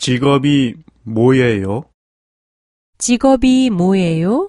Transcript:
직업이 뭐예요? 직업이 뭐예요?